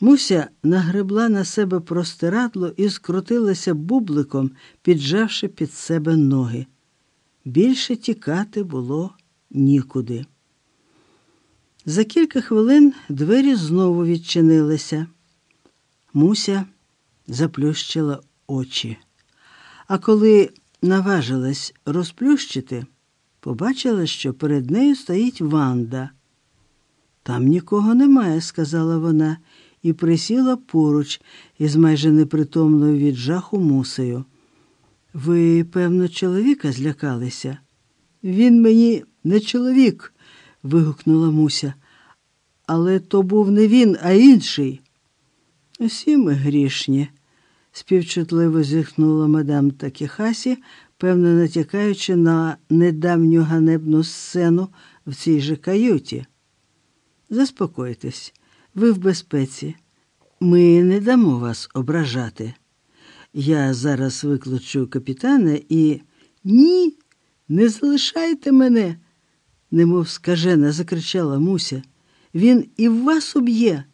Муся нагребла на себе простирадло і скрутилася бубликом, піджавши під себе ноги. Більше тікати було нікуди. За кілька хвилин двері знову відчинилися. Муся заплющила очі. А коли наважилась розплющити, побачила, що перед нею стоїть Ванда. Там нікого немає, сказала вона, і присіла поруч із майже непритомною від жаху мусею. Ви, певно, чоловіка злякалися? Він мені не чоловік, вигукнула Муся. Але то був не він, а інший. Усі ми грішні, співчутливо зітхнула мадам Такіхасі, певно, натякаючи на недавню ганебну сцену в цій же каюті. Заспокойтесь, ви в безпеці. Ми не дамо вас ображати. Я зараз викличу капітана і. Ні, не залишайте мене, немов скажена, закричала Муся. Він і вас уб'є.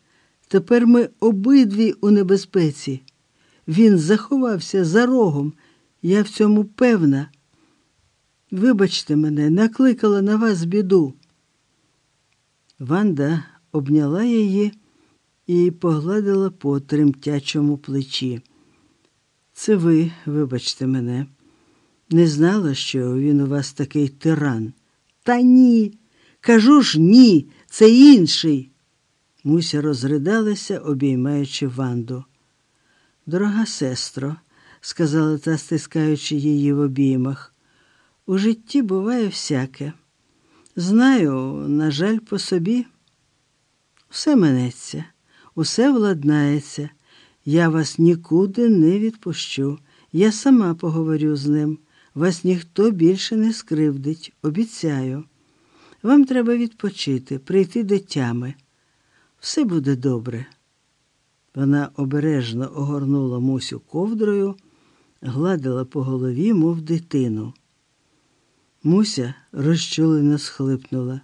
Тепер ми обидві у небезпеці. Він заховався за рогом. Я в цьому певна. Вибачте мене, накликала на вас біду. Ванда обняла її і погладила по тремтячому плечі. Це ви, вибачте мене, не знала, що він у вас такий тиран. Та ні. Кажу ж ні, це інший. Муся розридалася, обіймаючи Ванду. Дорога сестро, сказала та, стискаючи її в обіймах, у житті буває всяке. Знаю, на жаль, по собі. Все минеться, усе владнається. Я вас нікуди не відпущу. Я сама поговорю з ним. Вас ніхто більше не скривдить, обіцяю. Вам треба відпочити, прийти до тями. Все буде добре. Вона обережно огорнула Мусю ковдрою, гладила по голові, мов дитину. Муся розчулено схлипнула.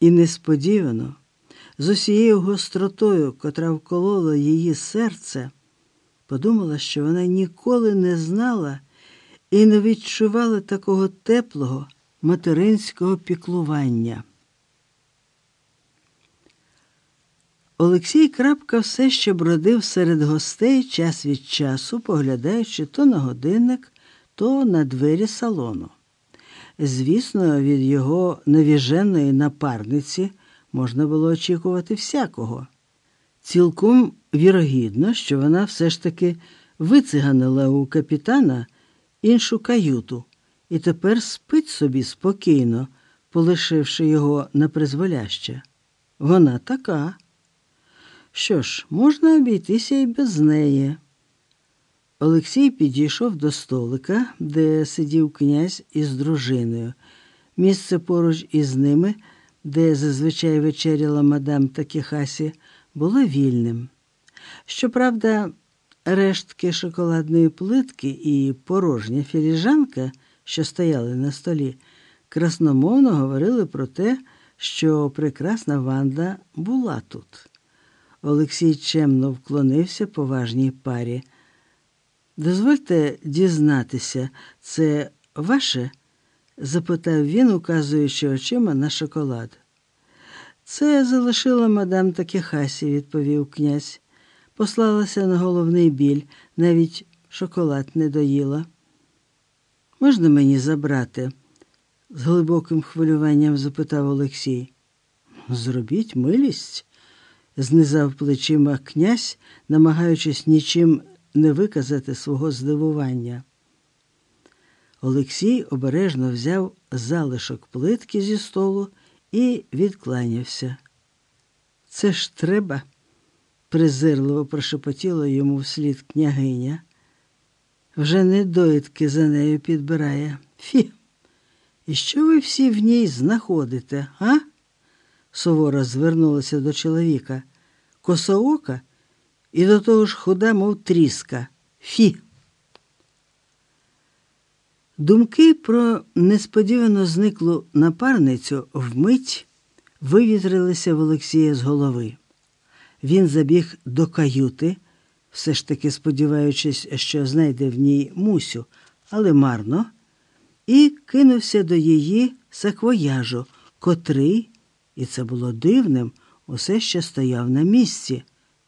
І несподівано, з усією гостротою, котра вколола її серце, подумала, що вона ніколи не знала і не відчувала такого теплого материнського піклування. Олексій Крапка все ще бродив серед гостей час від часу, поглядаючи то на годинник, то на двері салону. Звісно, від його навіженої напарниці можна було очікувати всякого. Цілком вірогідно, що вона все ж таки вициганила у капітана іншу каюту і тепер спить собі спокійно, полишивши його на призволяще. Вона така. Що ж, можна обійтися і без неї. Олексій підійшов до столика, де сидів князь із дружиною. Місце поруч із ними, де зазвичай вечеряла мадам Такіхасі, було вільним. Щоправда, рештки шоколадної плитки і порожня філіжанка, що стояли на столі, красномовно говорили про те, що прекрасна Ванда була тут. Олексій чемно вклонився поважній парі. Дозвольте дізнатися, це ваше? Запитав він, указуючи очима на шоколад. Це залишила мадам Такехасі, відповів князь. Послалася на головний біль, навіть шоколад не доїла. Можна мені забрати? з глибоким хвилюванням запитав Олексій. Зробіть милість, знизав плечима князь, намагаючись нічим не виказати свого здивування. Олексій обережно взяв залишок плитки зі столу і відкланявся. Це ж треба, презирливо прошепотіла йому вслід княгиня. Вже недоїдки за нею підбирає. Фі. І що ви всі в ній знаходите, а? суворо звернулася до чоловіка. Косоока і до того ж худа, мов тріска. Фі. Думки про несподівано зниклу напарницю вмить вивітрилися в Олексія з голови. Він забіг до каюти, все ж таки сподіваючись, що знайде в ній Мусю, але марно, і кинувся до її саквояжу, котрий, і це було дивним, усе ще стояв на місці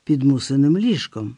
під мусиним ліжком.